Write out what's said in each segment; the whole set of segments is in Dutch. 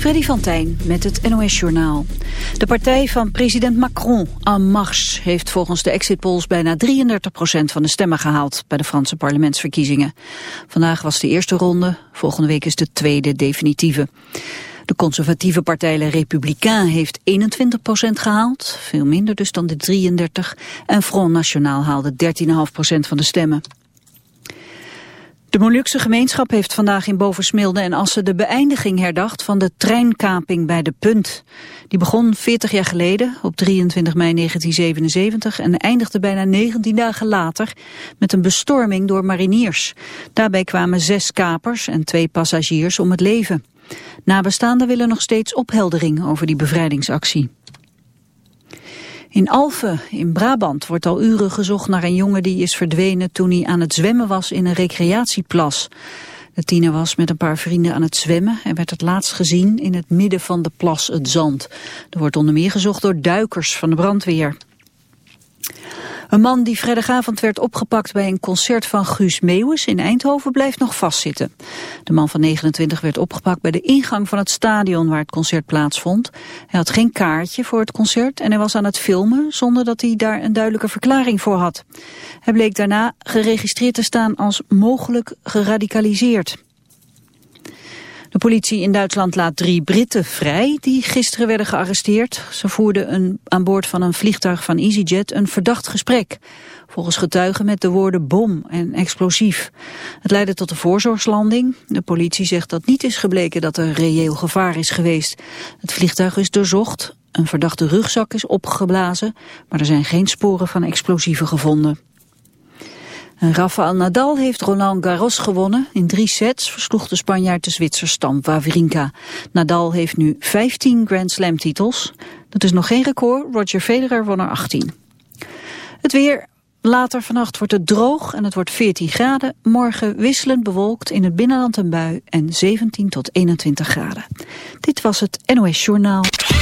Freddy van Tijn met het NOS-journaal. De partij van president Macron, En Marche, heeft volgens de exit polls bijna 33% van de stemmen gehaald bij de Franse parlementsverkiezingen. Vandaag was de eerste ronde, volgende week is de tweede definitieve. De conservatieve partij Le Républicain heeft 21% gehaald, veel minder dus dan de 33, en Front National haalde 13,5% van de stemmen. De Molukse gemeenschap heeft vandaag in Boversmilde en Assen de beëindiging herdacht van de treinkaping bij de Punt. Die begon 40 jaar geleden, op 23 mei 1977, en eindigde bijna 19 dagen later met een bestorming door mariniers. Daarbij kwamen zes kapers en twee passagiers om het leven. Nabestaanden willen nog steeds opheldering over die bevrijdingsactie. In Alphen, in Brabant, wordt al uren gezocht naar een jongen die is verdwenen toen hij aan het zwemmen was in een recreatieplas. De tiener was met een paar vrienden aan het zwemmen en werd het laatst gezien in het midden van de plas het zand. Er wordt onder meer gezocht door duikers van de brandweer. Een man die vrijdagavond werd opgepakt bij een concert van Guus Meeuwis in Eindhoven blijft nog vastzitten. De man van 29 werd opgepakt bij de ingang van het stadion waar het concert plaatsvond. Hij had geen kaartje voor het concert en hij was aan het filmen zonder dat hij daar een duidelijke verklaring voor had. Hij bleek daarna geregistreerd te staan als mogelijk geradicaliseerd. De politie in Duitsland laat drie Britten vrij die gisteren werden gearresteerd. Ze voerden een, aan boord van een vliegtuig van EasyJet een verdacht gesprek. Volgens getuigen met de woorden bom en explosief. Het leidde tot een voorzorgslanding. De politie zegt dat niet is gebleken dat er reëel gevaar is geweest. Het vliegtuig is doorzocht, een verdachte rugzak is opgeblazen, maar er zijn geen sporen van explosieven gevonden. Rafael Nadal heeft Roland Garros gewonnen. In drie sets versloeg de Spanjaard de Zwitser Stam Wawrinka. Nadal heeft nu 15 Grand Slam titels. Dat is nog geen record, Roger Federer won er 18. Het weer, later vannacht wordt het droog en het wordt 14 graden. Morgen wisselend bewolkt in het binnenland een bui en 17 tot 21 graden. Dit was het NOS Journaal.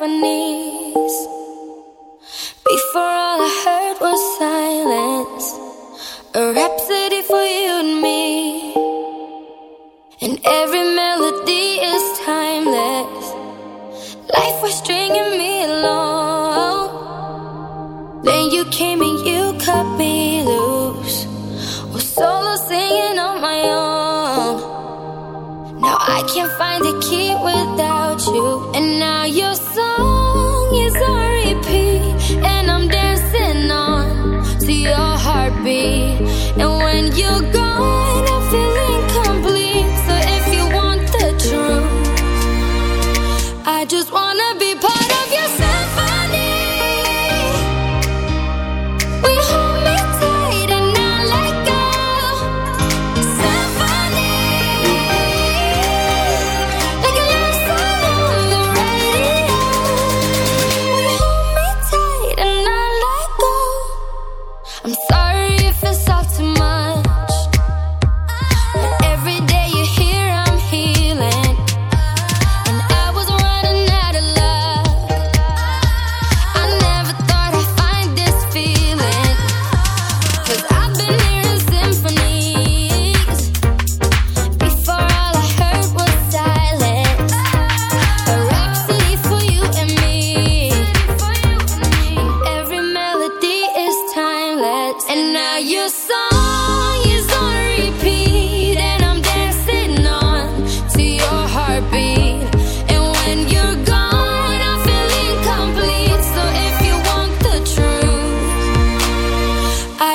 symphonies.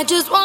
just want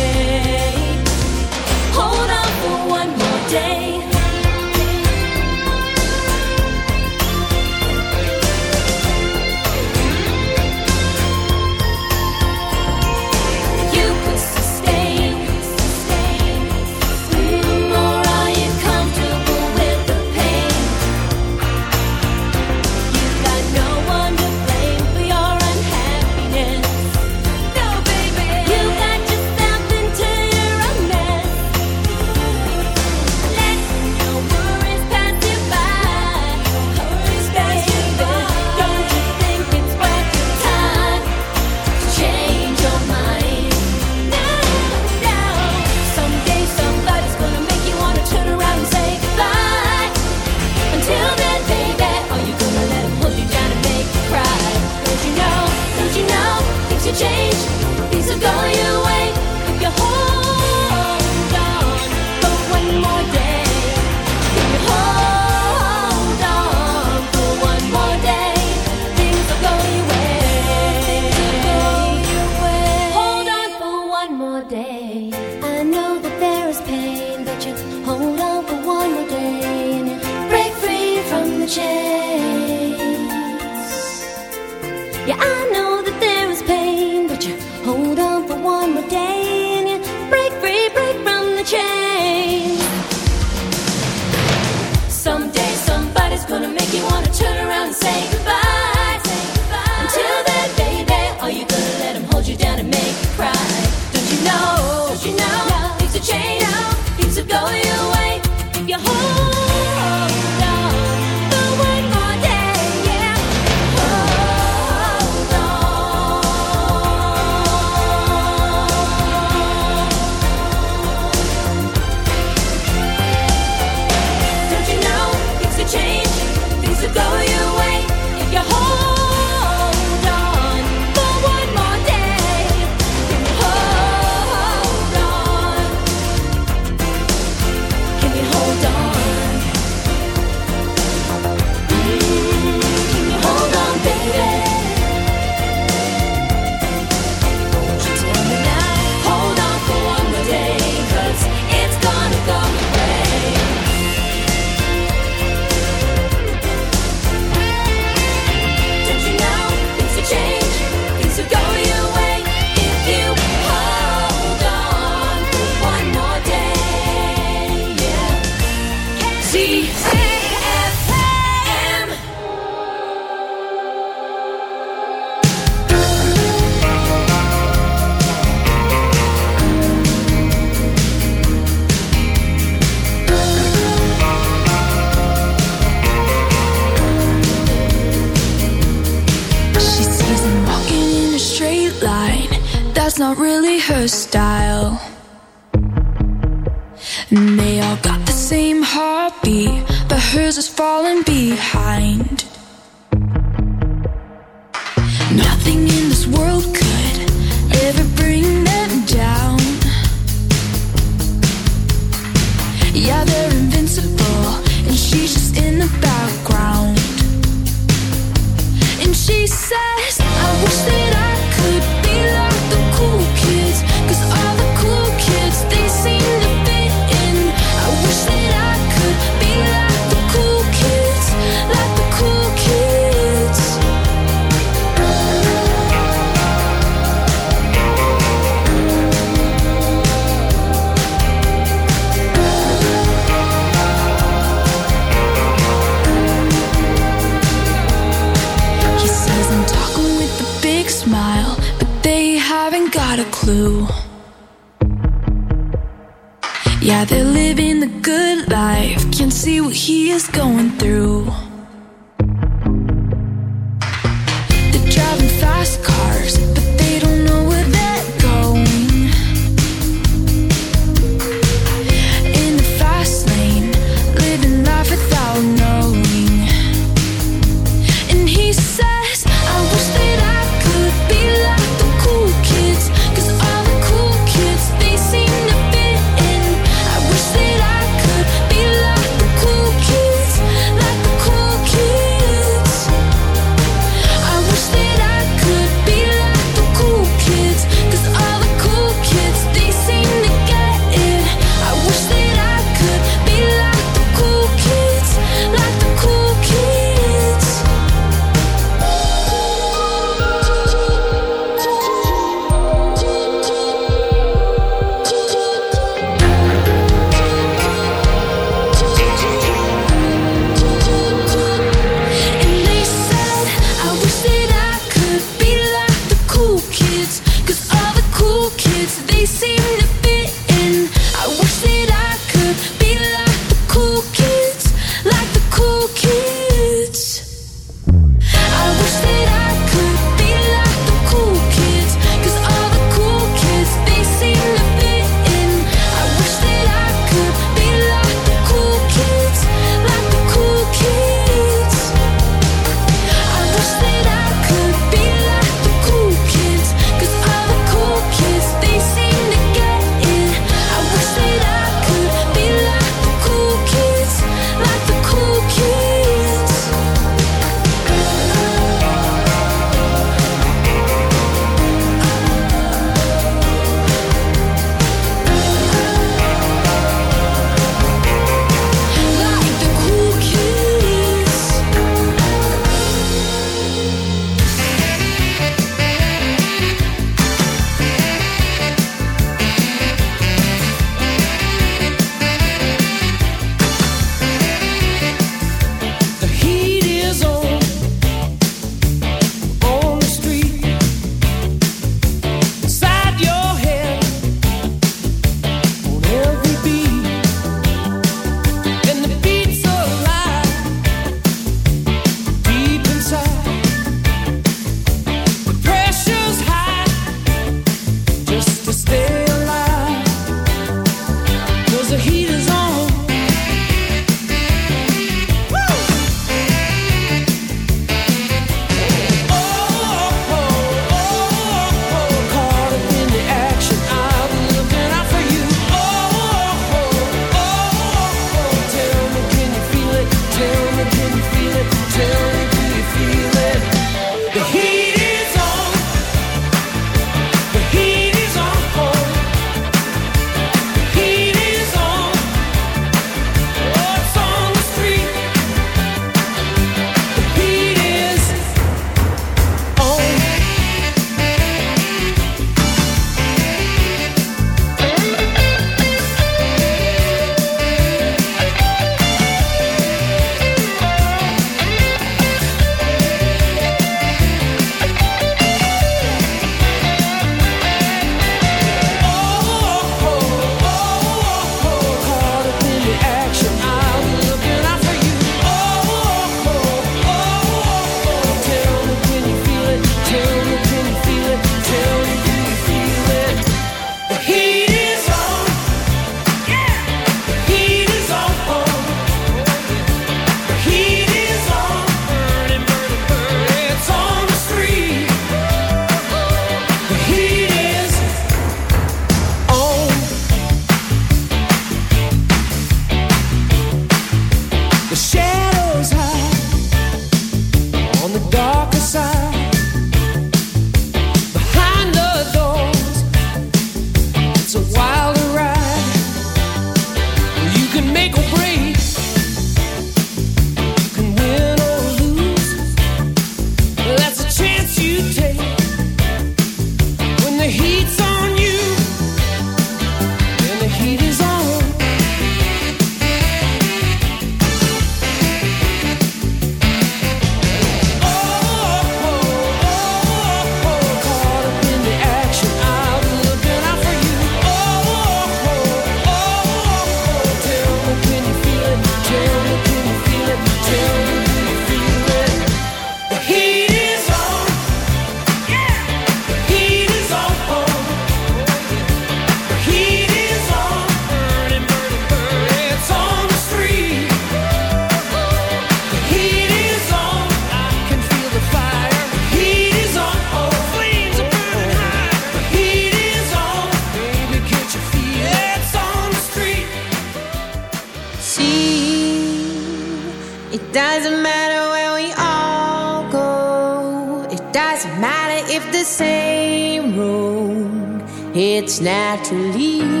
It's naturally.